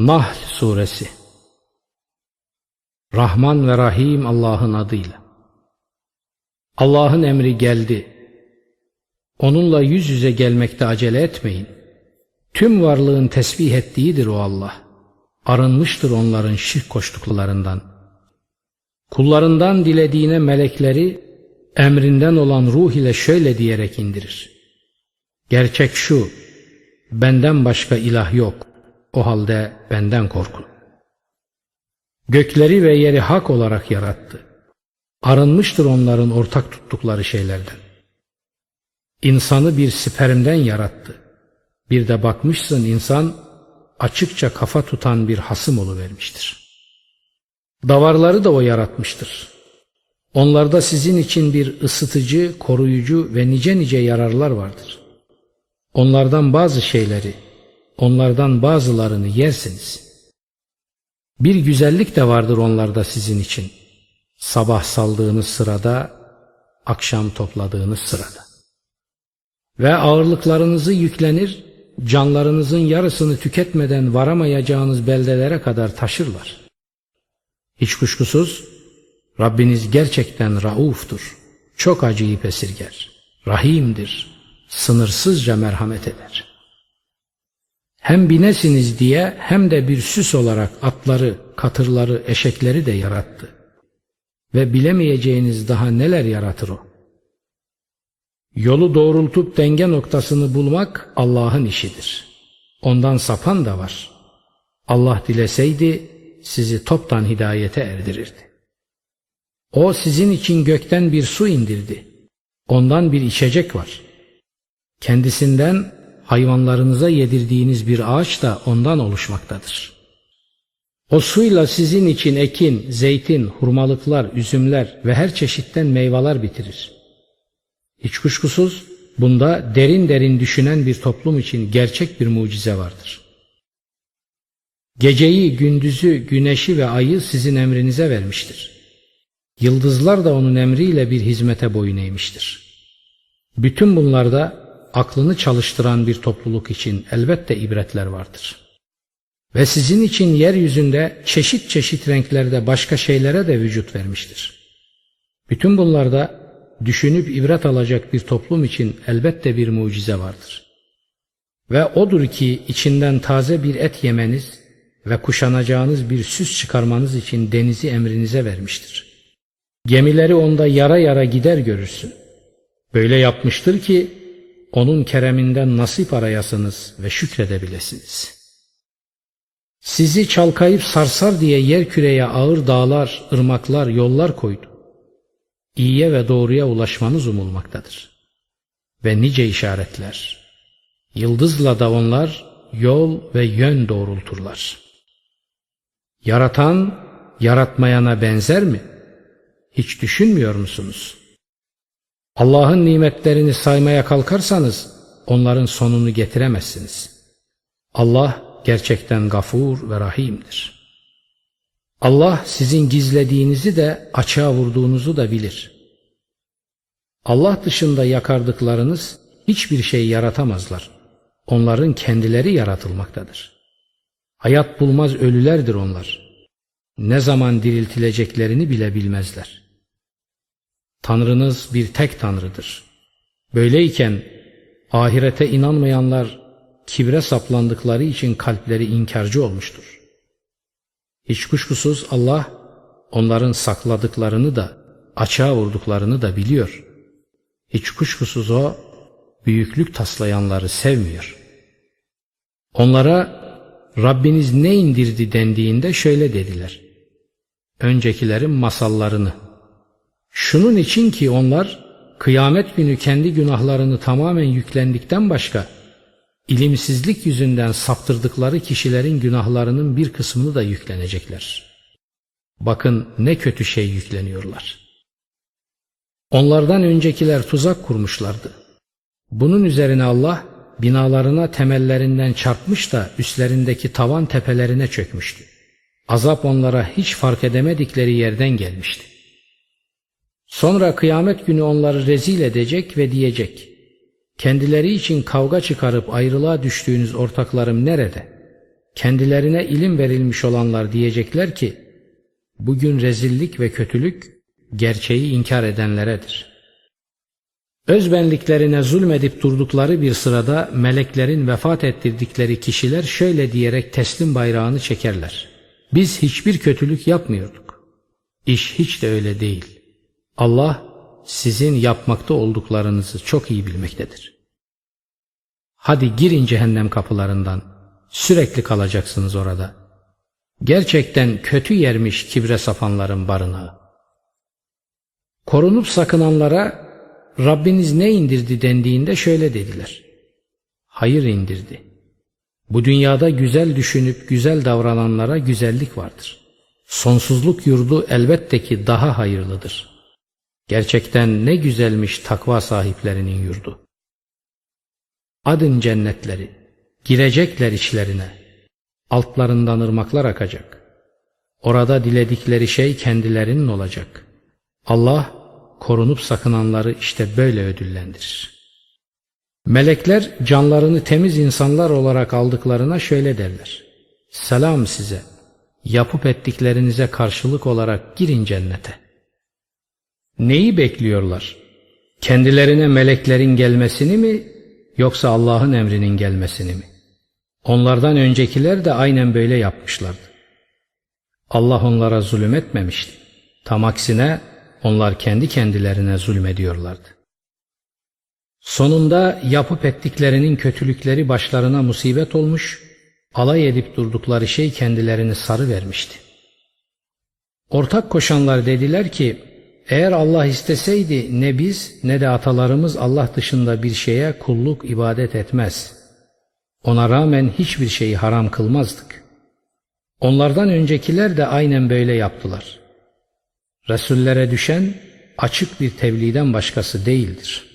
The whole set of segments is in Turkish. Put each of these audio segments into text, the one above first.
Nahl Suresi Rahman ve Rahim Allah'ın adıyla Allah'ın emri geldi. Onunla yüz yüze gelmekte acele etmeyin. Tüm varlığın tesbih ettiğidir o Allah. Arınmıştır onların şirk koştuklarından. Kullarından dilediğine melekleri emrinden olan ruh ile şöyle diyerek indirir. Gerçek şu, benden başka ilah yok. O halde benden korkun. Gökleri ve yeri hak olarak yarattı. Arınmıştır onların ortak tuttukları şeylerden. İnsanı bir spermden yarattı. Bir de bakmışsın insan açıkça kafa tutan bir hasım vermiştir. Davarları da o yaratmıştır. Onlarda sizin için bir ısıtıcı, koruyucu ve nice nice yararlar vardır. Onlardan bazı şeyleri onlardan bazılarını yersiniz. Bir güzellik de vardır onlarda sizin için. Sabah saldığınız sırada, akşam topladığınız sırada. Ve ağırlıklarınızı yüklenir, canlarınızın yarısını tüketmeden varamayacağınız beldelere kadar taşırlar. Hiç kuşkusuz Rabbiniz gerçekten rauftur, çok acıyı esirger, rahimdir, sınırsızca merhamet eder.'' Hem binesiniz diye hem de bir süs olarak atları, katırları, eşekleri de yarattı. Ve bilemeyeceğiniz daha neler yaratır o. Yolu doğrultup denge noktasını bulmak Allah'ın işidir. Ondan sapan da var. Allah dileseydi sizi toptan hidayete erdirirdi. O sizin için gökten bir su indirdi. Ondan bir içecek var. Kendisinden hayvanlarınıza yedirdiğiniz bir ağaç da ondan oluşmaktadır. O suyla sizin için ekin, zeytin, hurmalıklar, üzümler ve her çeşitten meyveler bitirir. Hiç kuşkusuz bunda derin derin düşünen bir toplum için gerçek bir mucize vardır. Geceyi, gündüzü, güneşi ve ayı sizin emrinize vermiştir. Yıldızlar da onun emriyle bir hizmete boyun eğmiştir. Bütün bunlarda aklını çalıştıran bir topluluk için elbette ibretler vardır. Ve sizin için yeryüzünde çeşit çeşit renklerde başka şeylere de vücut vermiştir. Bütün bunlarda düşünüp ibret alacak bir toplum için elbette bir mucize vardır. Ve odur ki içinden taze bir et yemeniz ve kuşanacağınız bir süs çıkarmanız için denizi emrinize vermiştir. Gemileri onda yara yara gider görürsün. Böyle yapmıştır ki onun kereminden nasip arayasınız ve şükredebilesiniz. Sizi çalkayıp sarsar diye yer küreye ağır dağlar, ırmaklar, yollar koydu. İyiye ve doğruya ulaşmanız umulmaktadır. Ve nice işaretler. Yıldızla da onlar yol ve yön doğrulturlar. Yaratan, yaratmayana benzer mi? Hiç düşünmüyor musunuz?'' Allah'ın nimetlerini saymaya kalkarsanız onların sonunu getiremezsiniz. Allah gerçekten gafur ve rahimdir. Allah sizin gizlediğinizi de açığa vurduğunuzu da bilir. Allah dışında yakardıklarınız hiçbir şey yaratamazlar. Onların kendileri yaratılmaktadır. Hayat bulmaz ölülerdir onlar. Ne zaman diriltileceklerini bile bilmezler. Tanrınız bir tek Tanrıdır. Böyleyken ahirete inanmayanlar kibre saplandıkları için kalpleri inkarcı olmuştur. Hiç kuşkusuz Allah onların sakladıklarını da açığa vurduklarını da biliyor. Hiç kuşkusuz o büyüklük taslayanları sevmiyor. Onlara Rabbiniz ne indirdi dendiğinde şöyle dediler. Öncekilerin masallarını Şunun için ki onlar kıyamet günü kendi günahlarını tamamen yüklendikten başka ilimsizlik yüzünden saptırdıkları kişilerin günahlarının bir kısmını da yüklenecekler. Bakın ne kötü şey yükleniyorlar. Onlardan öncekiler tuzak kurmuşlardı. Bunun üzerine Allah binalarına temellerinden çarpmış da üstlerindeki tavan tepelerine çökmüştü. Azap onlara hiç fark edemedikleri yerden gelmişti. Sonra kıyamet günü onları rezil edecek ve diyecek. Kendileri için kavga çıkarıp ayrılığa düştüğünüz ortaklarım nerede? kendilerine ilim verilmiş olanlar diyecekler ki, bugün rezillik ve kötülük gerçeği inkar edenleredir. Özbenliklerine zulmedip durdukları bir sırada meleklerin vefat ettirdikleri kişiler şöyle diyerek teslim bayrağını çekerler. Biz hiçbir kötülük yapmıyorduk. İş hiç de öyle değil. Allah sizin yapmakta olduklarınızı çok iyi bilmektedir. Hadi girin cehennem kapılarından. Sürekli kalacaksınız orada. Gerçekten kötü yermiş kibre sapanların barınağı. Korunup sakınanlara Rabbiniz ne indirdi dendiğinde şöyle dediler. Hayır indirdi. Bu dünyada güzel düşünüp güzel davrananlara güzellik vardır. Sonsuzluk yurdu elbette ki daha hayırlıdır. Gerçekten ne güzelmiş takva sahiplerinin yurdu. Adın cennetleri, girecekler içlerine, altlarından ırmaklar akacak. Orada diledikleri şey kendilerinin olacak. Allah korunup sakınanları işte böyle ödüllendirir. Melekler canlarını temiz insanlar olarak aldıklarına şöyle derler. Selam size, yapıp ettiklerinize karşılık olarak girin cennete. Neyi bekliyorlar? Kendilerine meleklerin gelmesini mi yoksa Allah'ın emrinin gelmesini mi? Onlardan öncekiler de aynen böyle yapmışlardı. Allah onlara zulüm etmemişti. Tam aksine onlar kendi kendilerine zulmediyorlardı. Sonunda yapıp ettiklerinin kötülükleri başlarına musibet olmuş, alay edip durdukları şey kendilerini sarı vermişti. Ortak koşanlar dediler ki, eğer Allah isteseydi ne biz ne de atalarımız Allah dışında bir şeye kulluk ibadet etmez. Ona rağmen hiçbir şeyi haram kılmazdık. Onlardan öncekiler de aynen böyle yaptılar. Resullere düşen açık bir tebliğden başkası değildir.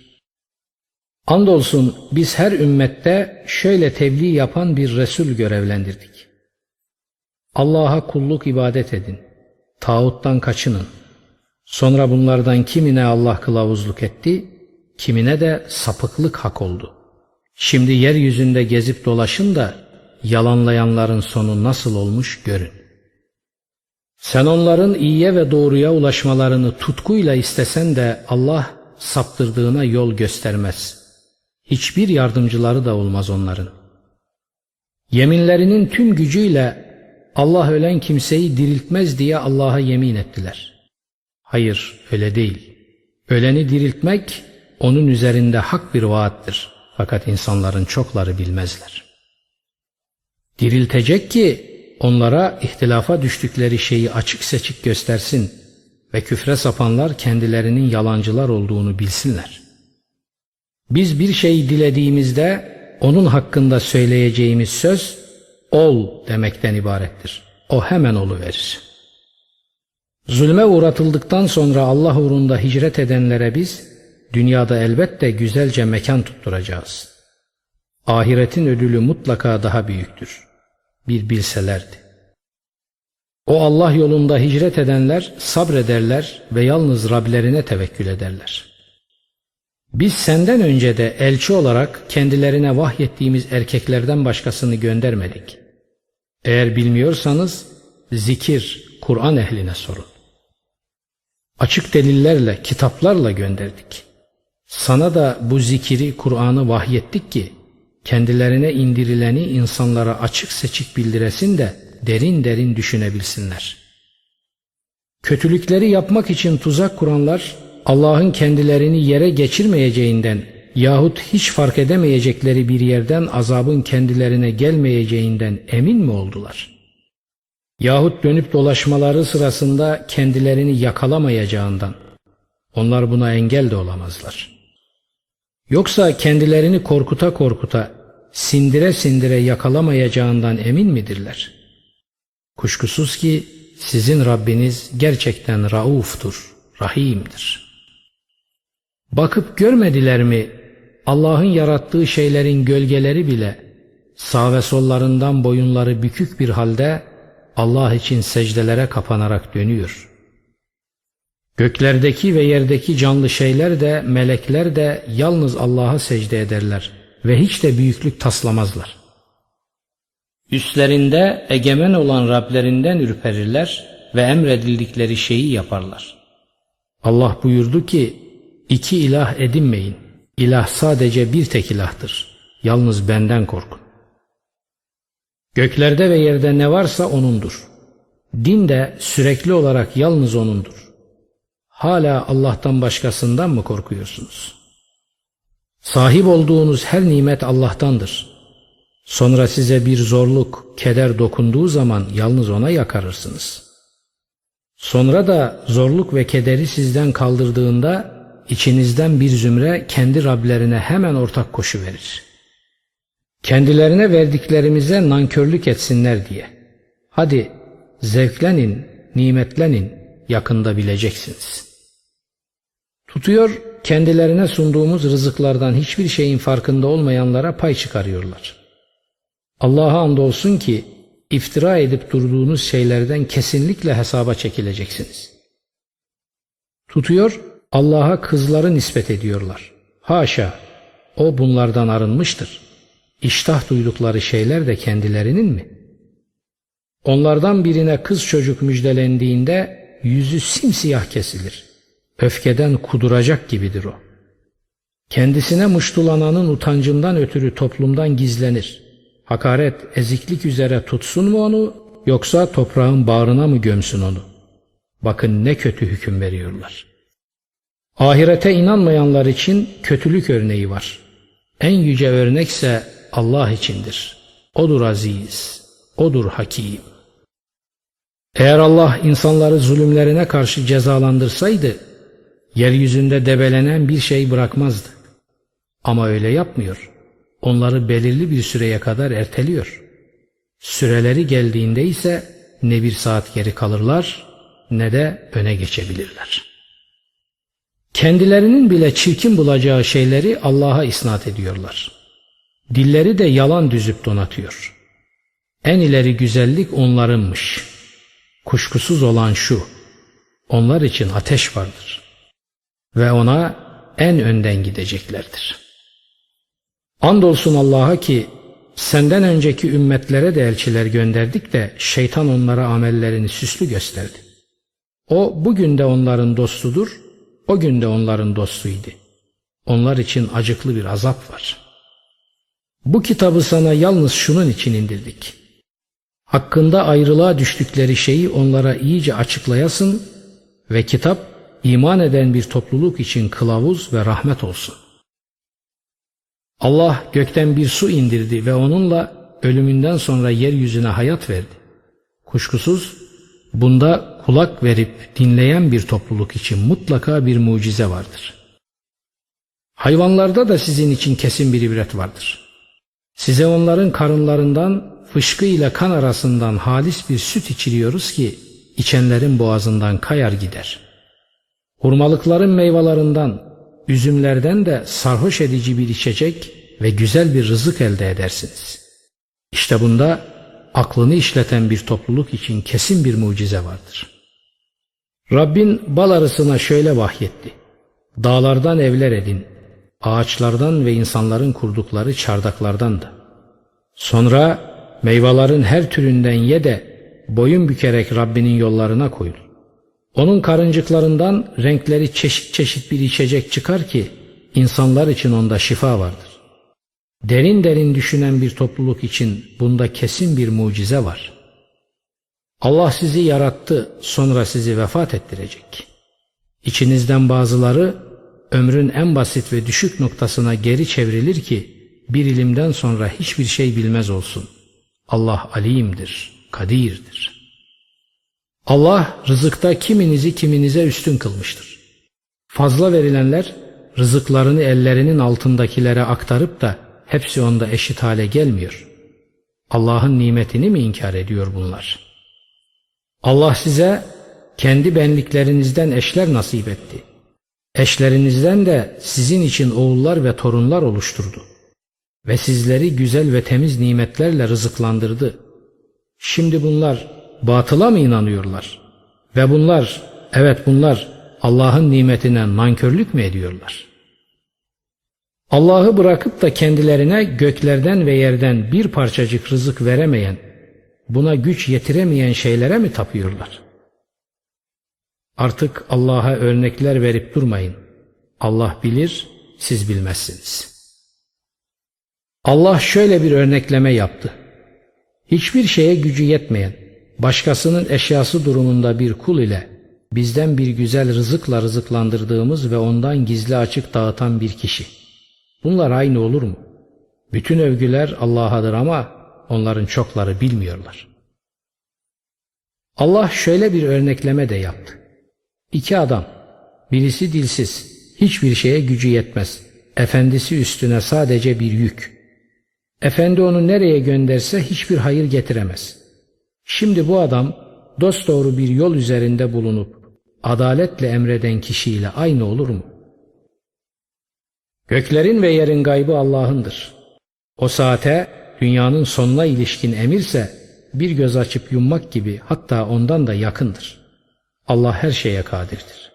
Andolsun biz her ümmette şöyle tebliğ yapan bir Resul görevlendirdik. Allah'a kulluk ibadet edin. Tağuttan kaçının. Sonra bunlardan kimine Allah kılavuzluk etti, kimine de sapıklık hak oldu. Şimdi yeryüzünde gezip dolaşın da yalanlayanların sonu nasıl olmuş görün. Sen onların iyiye ve doğruya ulaşmalarını tutkuyla istesen de Allah saptırdığına yol göstermez. Hiçbir yardımcıları da olmaz onların. Yeminlerinin tüm gücüyle Allah ölen kimseyi diriltmez diye Allah'a yemin ettiler. Hayır öyle değil. Öleni diriltmek onun üzerinde hak bir vaattir. Fakat insanların çokları bilmezler. Diriltecek ki onlara ihtilafa düştükleri şeyi açık seçik göstersin ve küfre sapanlar kendilerinin yalancılar olduğunu bilsinler. Biz bir şey dilediğimizde onun hakkında söyleyeceğimiz söz ol demekten ibarettir. O hemen olu verir. Zulme uğratıldıktan sonra Allah uğrunda hicret edenlere biz dünyada elbette güzelce mekan tutturacağız. Ahiretin ödülü mutlaka daha büyüktür bir bilselerdi. O Allah yolunda hicret edenler sabrederler ve yalnız Rablerine tevekkül ederler. Biz senden önce de elçi olarak kendilerine vahyettiğimiz erkeklerden başkasını göndermedik. Eğer bilmiyorsanız zikir, Kur'an ehline sorun. Açık delillerle, kitaplarla gönderdik. Sana da bu zikiri, Kur'an'ı vahyettik ki kendilerine indirileni insanlara açık seçik bildiresin de derin derin düşünebilsinler. Kötülükleri yapmak için tuzak kuranlar Allah'ın kendilerini yere geçirmeyeceğinden yahut hiç fark edemeyecekleri bir yerden azabın kendilerine gelmeyeceğinden emin mi oldular? Yahut dönüp dolaşmaları sırasında kendilerini yakalamayacağından onlar buna engel de olamazlar.'' Yoksa kendilerini korkuta korkuta, sindire sindire yakalamayacağından emin midirler? Kuşkusuz ki sizin Rabbiniz gerçekten rauftur, rahimdir. Bakıp görmediler mi Allah'ın yarattığı şeylerin gölgeleri bile sağ ve sollarından boyunları bükük bir halde Allah için secdelere kapanarak dönüyor.'' Göklerdeki ve yerdeki canlı şeyler de melekler de yalnız Allah'a secde ederler ve hiç de büyüklük taslamazlar. Üstlerinde egemen olan Rablerinden ürperirler ve emredildikleri şeyi yaparlar. Allah buyurdu ki, iki ilah edinmeyin. İlah sadece bir tek ilahtır. Yalnız benden korkun. Göklerde ve yerde ne varsa O'nundur. Din de sürekli olarak yalnız O'nundur. Hala Allah'tan başkasından mı korkuyorsunuz? Sahip olduğunuz her nimet Allah'tandır. Sonra size bir zorluk, keder dokunduğu zaman yalnız O'na yakarırsınız. Sonra da zorluk ve kederi sizden kaldırdığında içinizden bir zümre kendi Rablerine hemen ortak koşu verir. Kendilerine verdiklerimize nankörlük etsinler diye. Hadi zevklenin, nimetlenin, yakında bileceksiniz. Tutuyor, kendilerine sunduğumuz rızıklardan hiçbir şeyin farkında olmayanlara pay çıkarıyorlar. Allah'a andolsun ki iftira edip durduğunuz şeylerden kesinlikle hesaba çekileceksiniz. Tutuyor, Allah'a kızları nispet ediyorlar. Haşa, o bunlardan arınmıştır. İştah duydukları şeyler de kendilerinin mi? Onlardan birine kız çocuk müjdelendiğinde yüzü simsiyah kesilir. Öfkeden kuduracak gibidir o. Kendisine muştulananın utancından ötürü toplumdan gizlenir. Hakaret, eziklik üzere tutsun mu onu yoksa toprağın bağrına mı gömsün onu? Bakın ne kötü hüküm veriyorlar. Ahirete inanmayanlar için kötülük örneği var. En yüce örnekse Allah içindir. Odur aziz, odur hakim. Eğer Allah insanları zulümlerine karşı cezalandırsaydı, yeryüzünde debelenen bir şey bırakmazdı. Ama öyle yapmıyor. Onları belirli bir süreye kadar erteliyor. Süreleri geldiğinde ise ne bir saat geri kalırlar ne de öne geçebilirler. Kendilerinin bile çirkin bulacağı şeyleri Allah'a isnat ediyorlar. Dilleri de yalan düzüp donatıyor. En ileri güzellik onlarınmış. Kuşkusuz olan şu, onlar için ateş vardır. Ve ona en önden gideceklerdir. Andolsun Allah'a ki senden önceki ümmetlere de elçiler gönderdik de şeytan onlara amellerini süslü gösterdi. O bugün de onların dostudur, o gün de onların dostuydu. Onlar için acıklı bir azap var. Bu kitabı sana yalnız şunun için indirdik. Hakkında ayrılığa düştükleri şeyi onlara iyice açıklayasın ve kitap iman eden bir topluluk için kılavuz ve rahmet olsun. Allah gökten bir su indirdi ve onunla ölümünden sonra yeryüzüne hayat verdi. Kuşkusuz bunda kulak verip dinleyen bir topluluk için mutlaka bir mucize vardır. Hayvanlarda da sizin için kesin bir ibret vardır. Size onların karınlarından fışkı ile kan arasından halis bir süt içiriyoruz ki içenlerin boğazından kayar gider. Hurmalıkların meyvelerinden, üzümlerden de sarhoş edici bir içecek ve güzel bir rızık elde edersiniz. İşte bunda aklını işleten bir topluluk için kesin bir mucize vardır. Rabbin bal arısına şöyle vahyetti. Dağlardan evler edin, ağaçlardan ve insanların kurdukları çardaklardan da. Sonra meyvelerin her türünden ye de boyun bükerek Rabbinin yollarına koyul. Onun karıncıklarından renkleri çeşit çeşit bir içecek çıkar ki insanlar için onda şifa vardır. Derin derin düşünen bir topluluk için bunda kesin bir mucize var. Allah sizi yarattı sonra sizi vefat ettirecek. İçinizden bazıları ömrün en basit ve düşük noktasına geri çevrilir ki bir ilimden sonra hiçbir şey bilmez olsun. Allah alimdir, kadirdir. Allah rızıkta kiminizi kiminize üstün kılmıştır. Fazla verilenler rızıklarını ellerinin altındakilere aktarıp da hepsi onda eşit hale gelmiyor. Allah'ın nimetini mi inkar ediyor bunlar? Allah size kendi benliklerinizden eşler nasip etti. Eşlerinizden de sizin için oğullar ve torunlar oluşturdu. Ve sizleri güzel ve temiz nimetlerle rızıklandırdı. Şimdi bunlar batıla mı inanıyorlar? Ve bunlar, evet bunlar Allah'ın nimetine nankörlük mü ediyorlar?'' Allah'ı bırakıp da kendilerine göklerden ve yerden bir parçacık rızık veremeyen, buna güç yetiremeyen şeylere mi tapıyorlar? Artık Allah'a örnekler verip durmayın. Allah bilir, siz bilmezsiniz. Allah şöyle bir örnekleme yaptı. Hiçbir şeye gücü yetmeyen, başkasının eşyası durumunda bir kul ile bizden bir güzel rızıkla rızıklandırdığımız ve ondan gizli açık dağıtan bir kişi. Bunlar aynı olur mu? Bütün övgüler Allah'adır ama onların çokları bilmiyorlar. Allah şöyle bir örnekleme de yaptı. İki adam, birisi dilsiz, hiçbir şeye gücü yetmez. Efendisi üstüne sadece bir yük. Efendi onu nereye gönderse hiçbir hayır getiremez. Şimdi bu adam dosdoğru bir yol üzerinde bulunup adaletle emreden kişiyle aynı olur mu? Göklerin ve yerin gaybı Allah'ındır. O saate dünyanın sonuna ilişkin emirse bir göz açıp yummak gibi hatta ondan da yakındır. Allah her şeye kadirdir.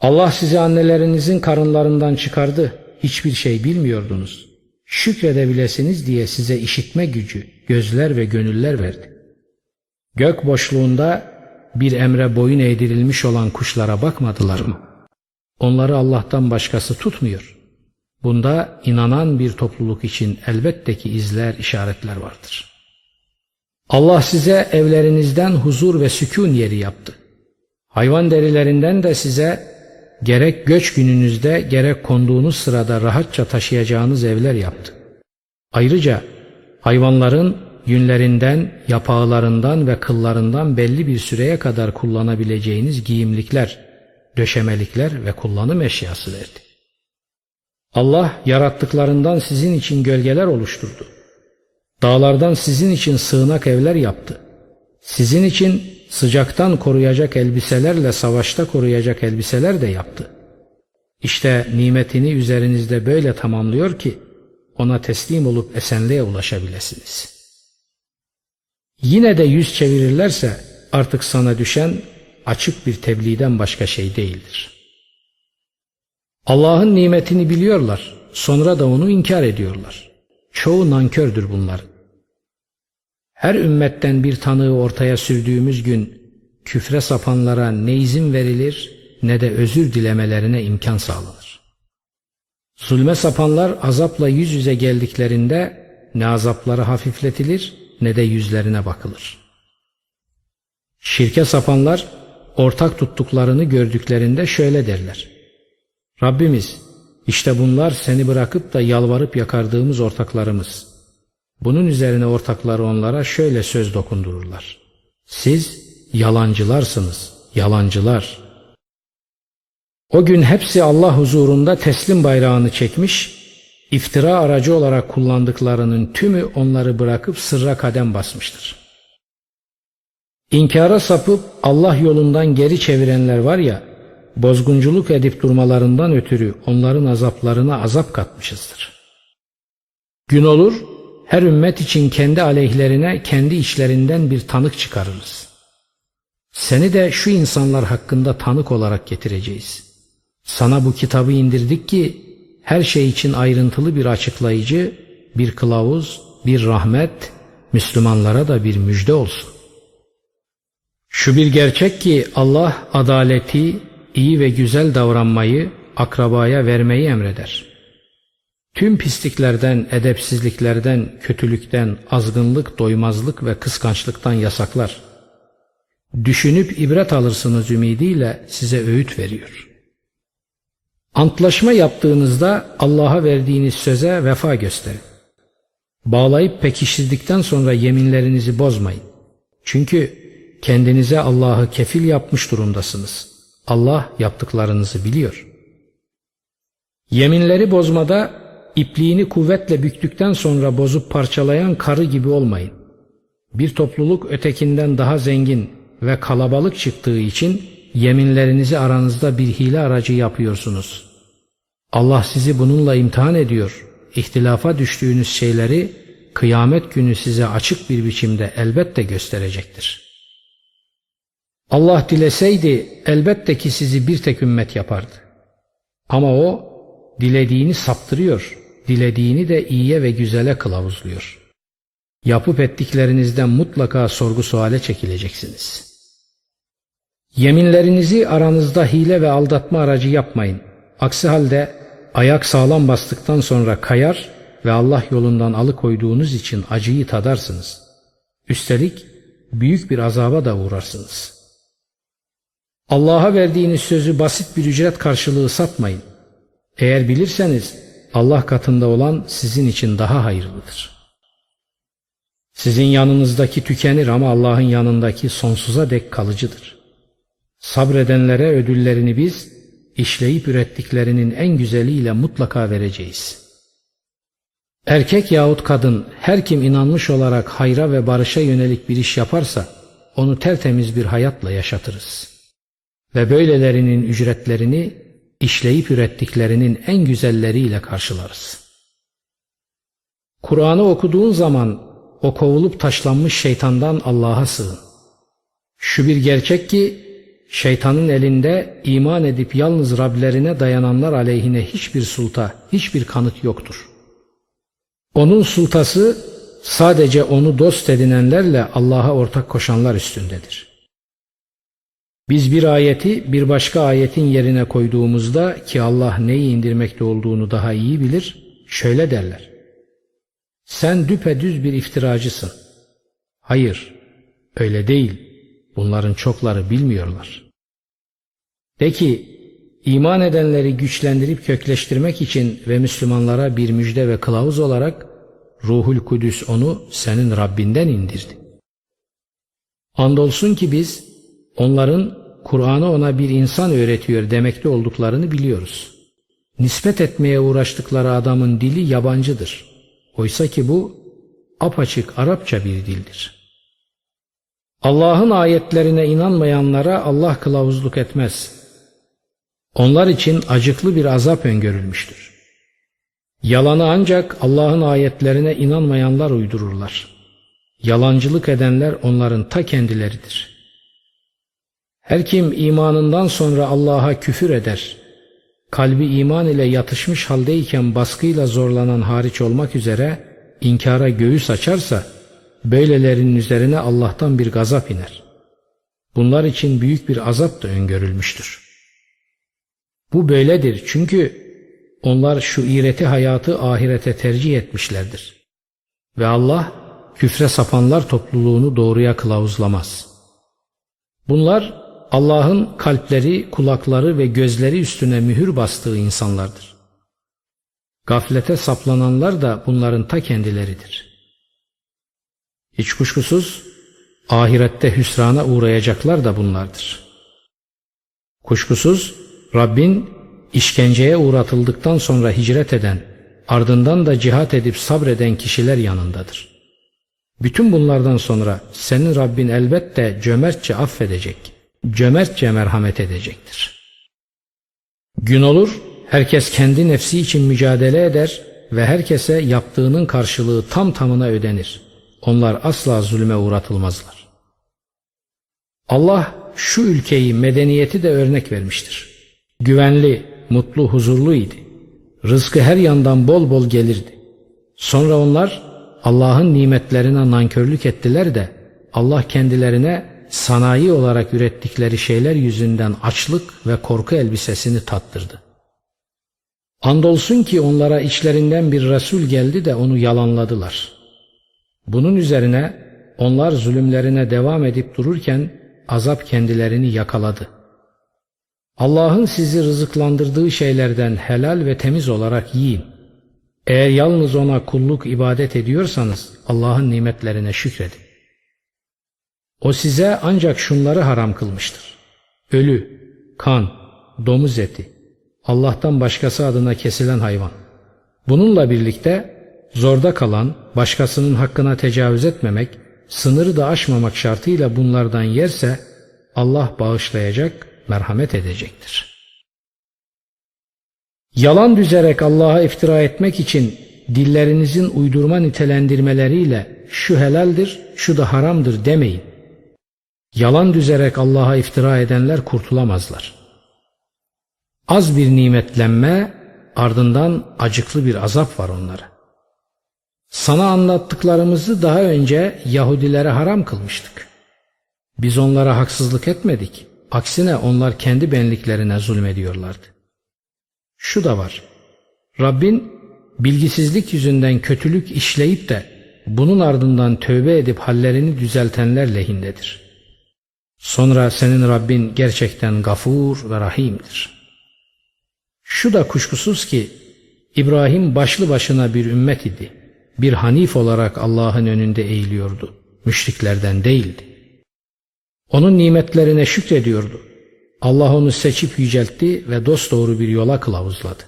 Allah sizi annelerinizin karınlarından çıkardı. Hiçbir şey bilmiyordunuz. Şükredebilesiniz diye size işitme gücü, gözler ve gönüller verdi. Gök boşluğunda bir emre boyun eğdirilmiş olan kuşlara bakmadılar mı? Onları Allah'tan başkası tutmuyor. Bunda inanan bir topluluk için elbette ki izler, işaretler vardır. Allah size evlerinizden huzur ve sükun yeri yaptı. Hayvan derilerinden de size gerek göç gününüzde gerek konduğunuz sırada rahatça taşıyacağınız evler yaptı. Ayrıca hayvanların yünlerinden, yapağlarından ve kıllarından belli bir süreye kadar kullanabileceğiniz giyimlikler, döşemelikler ve kullanım eşyası verdi. Allah yarattıklarından sizin için gölgeler oluşturdu. Dağlardan sizin için sığınak evler yaptı. Sizin için sıcaktan koruyacak elbiselerle savaşta koruyacak elbiseler de yaptı. İşte nimetini üzerinizde böyle tamamlıyor ki ona teslim olup esenliğe ulaşabilesiniz. Yine de yüz çevirirlerse artık sana düşen açık bir tebliğden başka şey değildir. Allah'ın nimetini biliyorlar, sonra da onu inkar ediyorlar. Çoğu nankördür bunların. Her ümmetten bir tanığı ortaya sürdüğümüz gün küfre sapanlara ne izin verilir ne de özür dilemelerine imkan sağlanır. Zulme sapanlar azapla yüz yüze geldiklerinde ne azapları hafifletilir ne de yüzlerine bakılır. Şirke sapanlar ortak tuttuklarını gördüklerinde şöyle derler. Rabbimiz işte bunlar seni bırakıp da yalvarıp yakardığımız ortaklarımız. Bunun üzerine ortakları onlara şöyle söz dokundururlar. Siz yalancılarsınız, yalancılar. O gün hepsi Allah huzurunda teslim bayrağını çekmiş, iftira aracı olarak kullandıklarının tümü onları bırakıp sırra kadem basmıştır. İnkara sapıp Allah yolundan geri çevirenler var ya, bozgunculuk edip durmalarından ötürü onların azaplarına azap katmışızdır. Gün olur, her ümmet için kendi aleyhlerine kendi içlerinden bir tanık çıkarırız. Seni de şu insanlar hakkında tanık olarak getireceğiz. Sana bu kitabı indirdik ki her şey için ayrıntılı bir açıklayıcı, bir kılavuz, bir rahmet, Müslümanlara da bir müjde olsun. Şu bir gerçek ki Allah adaleti, iyi ve güzel davranmayı, akrabaya vermeyi emreder. Tüm pisliklerden, edepsizliklerden, kötülükten, azgınlık, doymazlık ve kıskançlıktan yasaklar. Düşünüp ibret alırsınız ümidiyle size öğüt veriyor. Antlaşma yaptığınızda Allah'a verdiğiniz söze vefa gösterin. Bağlayıp pekiştirdikten sonra yeminlerinizi bozmayın. Çünkü kendinize Allah'ı kefil yapmış durumdasınız. Allah yaptıklarınızı biliyor. Yeminleri bozmada ipliğini kuvvetle büktükten sonra bozup parçalayan karı gibi olmayın. Bir topluluk ötekinden daha zengin ve kalabalık çıktığı için yeminlerinizi aranızda bir hile aracı yapıyorsunuz. Allah sizi bununla imtihan ediyor. İhtilafa düştüğünüz şeyleri kıyamet günü size açık bir biçimde elbette gösterecektir. Allah dileseydi elbette ki sizi bir tek ümmet yapardı. Ama o dilediğini saptırıyor, dilediğini de iyiye ve güzele kılavuzluyor. Yapıp ettiklerinizden mutlaka sorgu suale çekileceksiniz. Yeminlerinizi aranızda hile ve aldatma aracı yapmayın. Aksi halde ayak sağlam bastıktan sonra kayar ve Allah yolundan alıkoyduğunuz için acıyı tadarsınız. Üstelik büyük bir azaba da uğrarsınız. Allah'a verdiğiniz sözü basit bir ücret karşılığı satmayın. Eğer bilirseniz Allah katında olan sizin için daha hayırlıdır. Sizin yanınızdaki tükenir ama Allah'ın yanındaki sonsuza dek kalıcıdır. Sabredenlere ödüllerini biz işleyip ürettiklerinin en güzeliyle mutlaka vereceğiz. Erkek yahut kadın her kim inanmış olarak hayra ve barışa yönelik bir iş yaparsa onu tertemiz bir hayatla yaşatırız. Ve böylelerinin ücretlerini işleyip ürettiklerinin en güzelleriyle karşılarız. Kur'an'ı okuduğun zaman o kovulup taşlanmış şeytandan Allah'a sığın. Şu bir gerçek ki şeytanın elinde iman edip yalnız Rablerine dayananlar aleyhine hiçbir sulta, hiçbir kanıt yoktur. Onun sultası sadece onu dost edinenlerle Allah'a ortak koşanlar üstündedir. Biz bir ayeti bir başka ayetin yerine koyduğumuzda ki Allah neyi indirmekte olduğunu daha iyi bilir, şöyle derler. Sen düpedüz bir iftiracısın. Hayır, öyle değil. Bunların çokları bilmiyorlar. De ki, iman edenleri güçlendirip kökleştirmek için ve Müslümanlara bir müjde ve kılavuz olarak Ruhul Kudüs onu senin Rabbinden indirdi. Andolsun ki biz onların Kur'an'ı ona bir insan öğretiyor demekte olduklarını biliyoruz. Nispet etmeye uğraştıkları adamın dili yabancıdır. Oysa ki bu apaçık Arapça bir dildir. Allah'ın ayetlerine inanmayanlara Allah kılavuzluk etmez. Onlar için acıklı bir azap öngörülmüştür. Yalanı ancak Allah'ın ayetlerine inanmayanlar uydururlar. Yalancılık edenler onların ta kendileridir. Her kim imanından sonra Allah'a küfür eder, kalbi iman ile yatışmış haldeyken baskıyla zorlanan hariç olmak üzere inkara göğüs açarsa, böylelerinin üzerine Allah'tan bir gazap iner. Bunlar için büyük bir azap da öngörülmüştür. Bu böyledir çünkü onlar şu iğreti hayatı ahirete tercih etmişlerdir. Ve Allah küfre sapanlar topluluğunu doğruya kılavuzlamaz. Bunlar Allah'ın kalpleri, kulakları ve gözleri üstüne mühür bastığı insanlardır. Gaflete saplananlar da bunların ta kendileridir. Hiç kuşkusuz ahirette hüsrana uğrayacaklar da bunlardır. Kuşkusuz Rabbin işkenceye uğratıldıktan sonra hicret eden, ardından da cihat edip sabreden kişiler yanındadır. Bütün bunlardan sonra senin Rabbin elbette cömertçe affedecek, cömertçe merhamet edecektir. Gün olur, herkes kendi nefsi için mücadele eder ve herkese yaptığının karşılığı tam tamına ödenir. Onlar asla zulme uğratılmazlar. Allah şu ülkeyi, medeniyeti de örnek vermiştir. Güvenli, mutlu, huzurlu idi. Rızkı her yandan bol bol gelirdi. Sonra onlar Allah'ın nimetlerine nankörlük ettiler de Allah kendilerine sanayi olarak ürettikleri şeyler yüzünden açlık ve korku elbisesini tattırdı. Andolsun ki onlara içlerinden bir Resul geldi de onu yalanladılar. Bunun üzerine onlar zulümlerine devam edip dururken azap kendilerini yakaladı.'' Allah'ın sizi rızıklandırdığı şeylerden helal ve temiz olarak yiyin. Eğer yalnız ona kulluk ibadet ediyorsanız Allah'ın nimetlerine şükredin. O size ancak şunları haram kılmıştır. Ölü, kan, domuz eti, Allah'tan başkası adına kesilen hayvan. Bununla birlikte zorda kalan, başkasının hakkına tecavüz etmemek, sınırı da aşmamak şartıyla bunlardan yerse Allah bağışlayacak merhamet edecektir. Yalan düzerek Allah'a iftira etmek için dillerinizin uydurma nitelendirmeleriyle şu helaldir, şu da haramdır demeyin. Yalan düzerek Allah'a iftira edenler kurtulamazlar. Az bir nimetlenme ardından acıklı bir azap var onlara. Sana anlattıklarımızı daha önce Yahudilere haram kılmıştık. Biz onlara haksızlık etmedik. Aksine onlar kendi benliklerine zulmediyorlardı. Şu da var. Rabbin bilgisizlik yüzünden kötülük işleyip de bunun ardından tövbe edip hallerini düzeltenler lehindedir. Sonra senin Rabbin gerçekten gafur ve rahimdir. Şu da kuşkusuz ki İbrahim başlı başına bir ümmet idi. Bir hanif olarak Allah'ın önünde eğiliyordu. Müşriklerden değildi. Onun nimetlerine şükrediyordu. Allah onu seçip yüceltti ve dosdoğru bir yola kılavuzladı.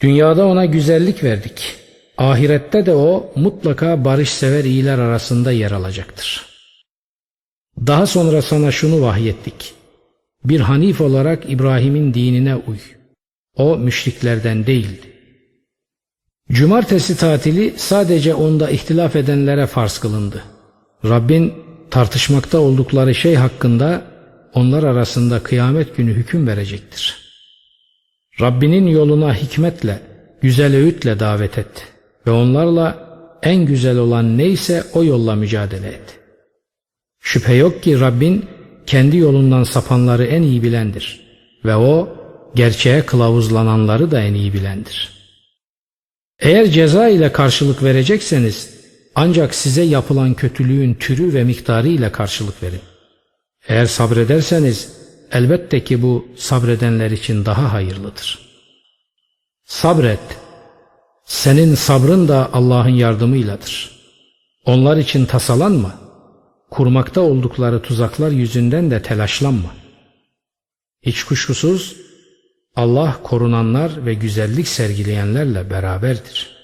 Dünyada ona güzellik verdik. Ahirette de o mutlaka barışsever iyiler arasında yer alacaktır. Daha sonra sana şunu vahyettik. Bir hanif olarak İbrahim'in dinine uy. O müşriklerden değildi. Cumartesi tatili sadece onda ihtilaf edenlere farz kılındı. Rabbin tartışmakta oldukları şey hakkında onlar arasında kıyamet günü hüküm verecektir. Rabbinin yoluna hikmetle, güzel öğütle davet et ve onlarla en güzel olan neyse o yolla mücadele et. Şüphe yok ki Rabbin kendi yolundan sapanları en iyi bilendir ve o gerçeğe kılavuzlananları da en iyi bilendir. Eğer ceza ile karşılık verecekseniz ancak size yapılan kötülüğün türü ve miktarı ile karşılık verin. Eğer sabrederseniz elbette ki bu sabredenler için daha hayırlıdır. Sabret. Senin sabrın da Allah'ın yardımıyladır. Onlar için tasalanma. Kurmakta oldukları tuzaklar yüzünden de telaşlanma. Hiç kuşkusuz Allah korunanlar ve güzellik sergileyenlerle beraberdir.''